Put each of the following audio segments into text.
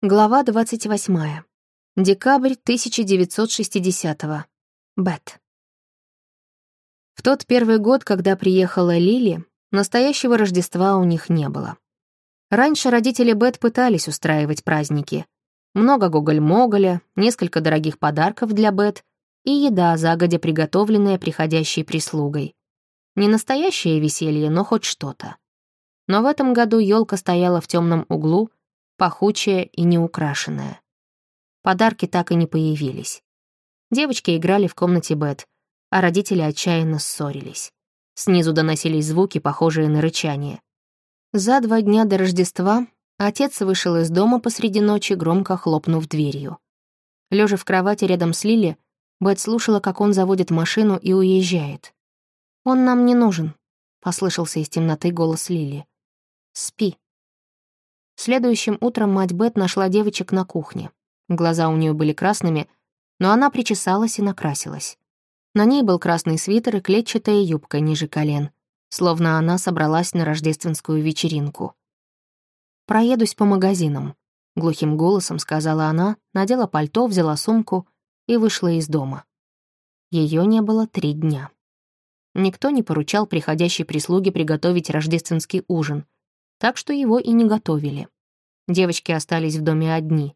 Глава 28. Декабрь 1960-го. Бет. В тот первый год, когда приехала Лили, настоящего Рождества у них не было. Раньше родители Бет пытались устраивать праздники. Много гоголь-моголя, несколько дорогих подарков для Бет и еда, загодя приготовленная приходящей прислугой. Не настоящее веселье, но хоть что-то. Но в этом году елка стояла в темном углу — пахучая и неукрашенная. Подарки так и не появились. Девочки играли в комнате Бет, а родители отчаянно ссорились. Снизу доносились звуки, похожие на рычание. За два дня до Рождества отец вышел из дома посреди ночи, громко хлопнув дверью. Лежа в кровати рядом с Лили, Бет слушала, как он заводит машину и уезжает. «Он нам не нужен», — послышался из темноты голос Лили. «Спи». Следующим утром мать Бет нашла девочек на кухне. Глаза у нее были красными, но она причесалась и накрасилась. На ней был красный свитер и клетчатая юбка ниже колен, словно она собралась на рождественскую вечеринку. «Проедусь по магазинам», — глухим голосом сказала она, надела пальто, взяла сумку и вышла из дома. Ее не было три дня. Никто не поручал приходящей прислуге приготовить рождественский ужин — так что его и не готовили. Девочки остались в доме одни.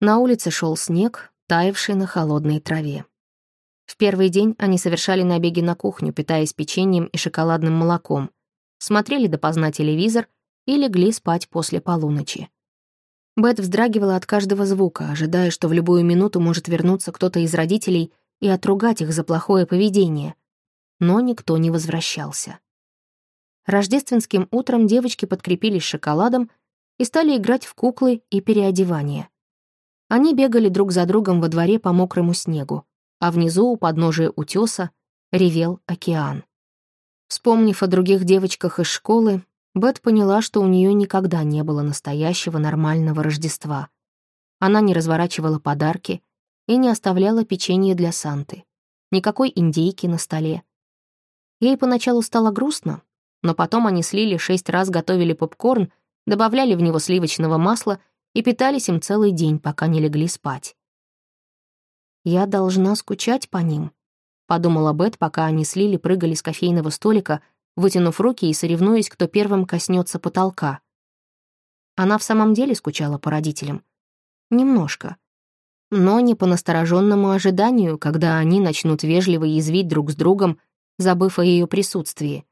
На улице шел снег, таявший на холодной траве. В первый день они совершали набеги на кухню, питаясь печеньем и шоколадным молоком, смотрели допоздна телевизор и легли спать после полуночи. Бет вздрагивала от каждого звука, ожидая, что в любую минуту может вернуться кто-то из родителей и отругать их за плохое поведение. Но никто не возвращался. Рождественским утром девочки подкрепились шоколадом и стали играть в куклы и переодевание. Они бегали друг за другом во дворе по мокрому снегу, а внизу, у подножия утеса, ревел океан. Вспомнив о других девочках из школы, Бет поняла, что у нее никогда не было настоящего нормального Рождества. Она не разворачивала подарки и не оставляла печенье для Санты. Никакой индейки на столе. Ей поначалу стало грустно, но потом они слили шесть раз готовили попкорн, добавляли в него сливочного масла и питались им целый день, пока не легли спать. «Я должна скучать по ним», — подумала Бет, пока они слили прыгали с кофейного столика, вытянув руки и соревнуясь, кто первым коснется потолка. Она в самом деле скучала по родителям. Немножко. Но не по настороженному ожиданию, когда они начнут вежливо язвить друг с другом, забыв о ее присутствии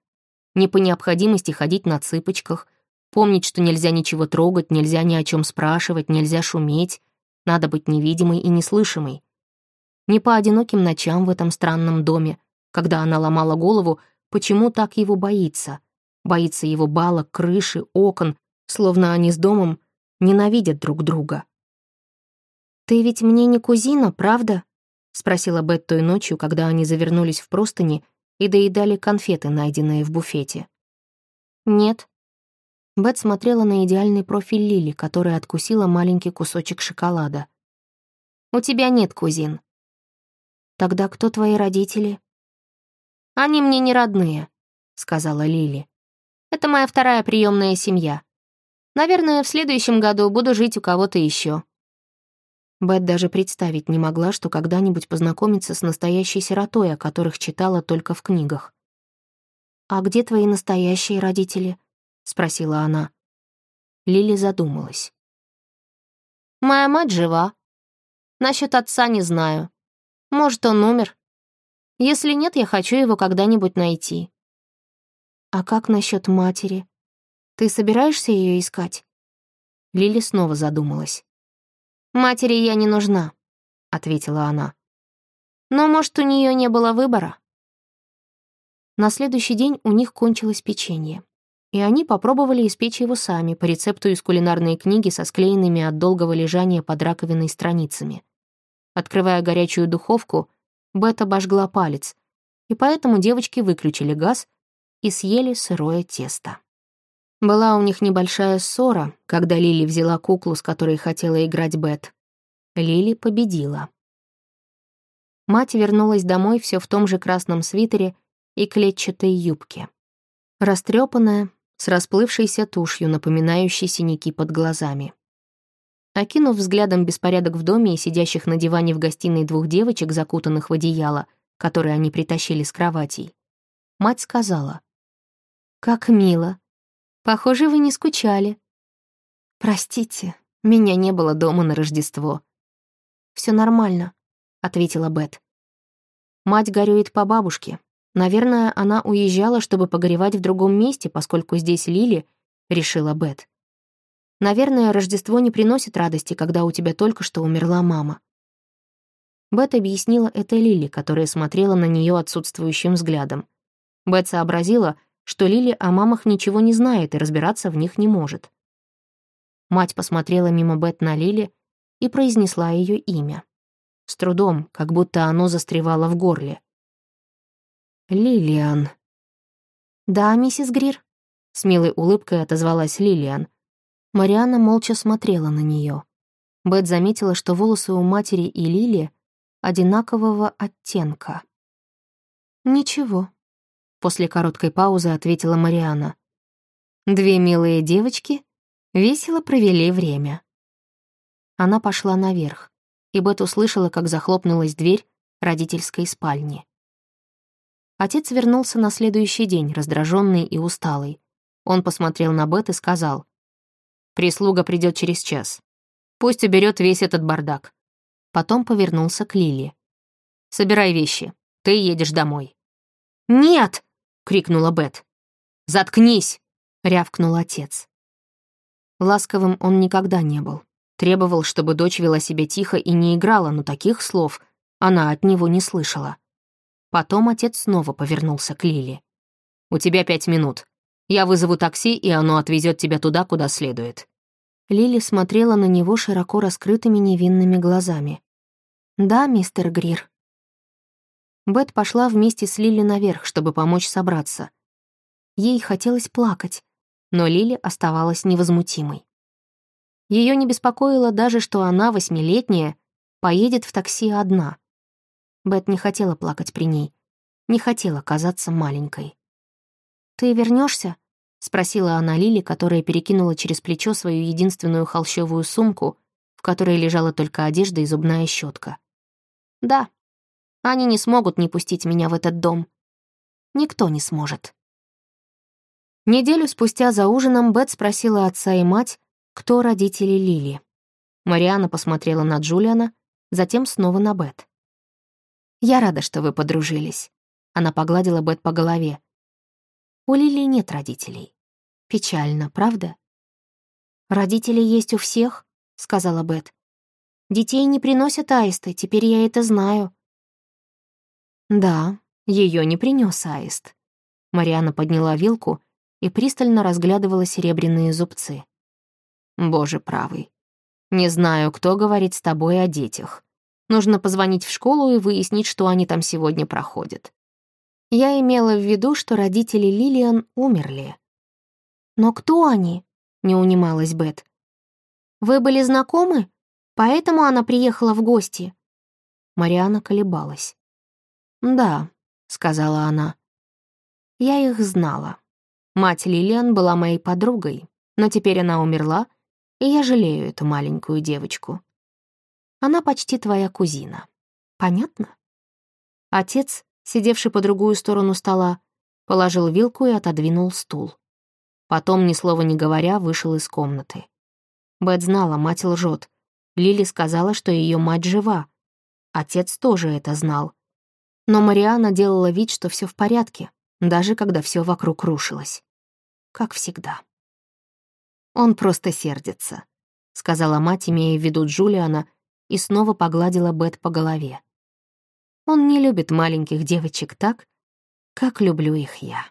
не по необходимости ходить на цыпочках, помнить, что нельзя ничего трогать, нельзя ни о чем спрашивать, нельзя шуметь, надо быть невидимой и неслышимой. Не по одиноким ночам в этом странном доме, когда она ломала голову, почему так его боится. Боится его балок, крыши, окон, словно они с домом ненавидят друг друга. «Ты ведь мне не кузина, правда?» — спросила Бет той ночью, когда они завернулись в простыни и доедали конфеты, найденные в буфете. «Нет». Бет смотрела на идеальный профиль Лили, которая откусила маленький кусочек шоколада. «У тебя нет кузин». «Тогда кто твои родители?» «Они мне не родные», — сказала Лили. «Это моя вторая приемная семья. Наверное, в следующем году буду жить у кого-то еще. Бет даже представить не могла, что когда-нибудь познакомится с настоящей сиротой, о которых читала только в книгах. «А где твои настоящие родители?» — спросила она. Лили задумалась. «Моя мать жива. Насчет отца не знаю. Может, он умер. Если нет, я хочу его когда-нибудь найти». «А как насчет матери? Ты собираешься ее искать?» Лили снова задумалась. «Матери я не нужна», — ответила она. «Но, может, у нее не было выбора?» На следующий день у них кончилось печенье, и они попробовали испечь его сами по рецепту из кулинарной книги со склеенными от долгого лежания под раковиной страницами. Открывая горячую духовку, Бет обожгла палец, и поэтому девочки выключили газ и съели сырое тесто. Была у них небольшая ссора, когда Лили взяла куклу, с которой хотела играть Бет. Лили победила. Мать вернулась домой все в том же красном свитере и клетчатой юбке. Растрепанная, с расплывшейся тушью, напоминающей синяки под глазами. Окинув взглядом беспорядок в доме и сидящих на диване в гостиной двух девочек, закутанных в одеяло, которые они притащили с кроватей, мать сказала. «Как мило. Похоже, вы не скучали. Простите, меня не было дома на Рождество». Все нормально», — ответила Бет. Мать горюет по бабушке. Наверное, она уезжала, чтобы погоревать в другом месте, поскольку здесь Лили, — решила Бет. Наверное, Рождество не приносит радости, когда у тебя только что умерла мама. Бет объяснила это Лили, которая смотрела на нее отсутствующим взглядом. Бет сообразила, что Лили о мамах ничего не знает и разбираться в них не может. Мать посмотрела мимо Бет на Лили и произнесла ее имя. С трудом, как будто оно застревало в горле. «Лилиан». «Да, миссис Грир», — с милой улыбкой отозвалась Лилиан. Марианна молча смотрела на нее. Бет заметила, что волосы у матери и Лили одинакового оттенка. «Ничего», — после короткой паузы ответила Марианна. «Две милые девочки весело провели время». Она пошла наверх, и Бет услышала, как захлопнулась дверь родительской спальни. Отец вернулся на следующий день, раздраженный и усталый. Он посмотрел на Бет и сказал, «Прислуга придет через час. Пусть уберет весь этот бардак». Потом повернулся к Лили. «Собирай вещи, ты едешь домой». «Нет!» — крикнула Бет. «Заткнись!» — рявкнул отец. Ласковым он никогда не был. Требовал, чтобы дочь вела себя тихо и не играла, но таких слов она от него не слышала. Потом отец снова повернулся к Лили. «У тебя пять минут. Я вызову такси, и оно отвезет тебя туда, куда следует». Лили смотрела на него широко раскрытыми невинными глазами. «Да, мистер Грир». Бет пошла вместе с Лили наверх, чтобы помочь собраться. Ей хотелось плакать, но Лили оставалась невозмутимой. Ее не беспокоило даже, что она, восьмилетняя, поедет в такси одна. Бет не хотела плакать при ней, не хотела казаться маленькой. «Ты вернешься? спросила она Лили, которая перекинула через плечо свою единственную холщовую сумку, в которой лежала только одежда и зубная щетка. «Да, они не смогут не пустить меня в этот дом. Никто не сможет». Неделю спустя за ужином Бет спросила отца и мать, кто родители Лили. Мариана посмотрела на Джулиана, затем снова на Бет. «Я рада, что вы подружились». Она погладила Бет по голове. «У Лили нет родителей. Печально, правда?» «Родители есть у всех», — сказала Бет. «Детей не приносят аисты, теперь я это знаю». «Да, ее не принес аист». Мариана подняла вилку и пристально разглядывала серебряные зубцы. Боже правый. Не знаю, кто говорит с тобой о детях. Нужно позвонить в школу и выяснить, что они там сегодня проходят. Я имела в виду, что родители Лилиан умерли. Но кто они? Не унималась Бет. Вы были знакомы? Поэтому она приехала в гости. Мариана колебалась. «Да», — сказала она. «Я их знала. Мать Лилиан была моей подругой, но теперь она умерла, и я жалею эту маленькую девочку. Она почти твоя кузина. Понятно? Отец, сидевший по другую сторону стола, положил вилку и отодвинул стул. Потом, ни слова не говоря, вышел из комнаты. Бет знала, мать лжет. Лили сказала, что ее мать жива. Отец тоже это знал. Но Мариана делала вид, что все в порядке, даже когда все вокруг рушилось. Как всегда. Он просто сердится», — сказала мать, имея в виду Джулиана, и снова погладила Бет по голове. «Он не любит маленьких девочек так, как люблю их я».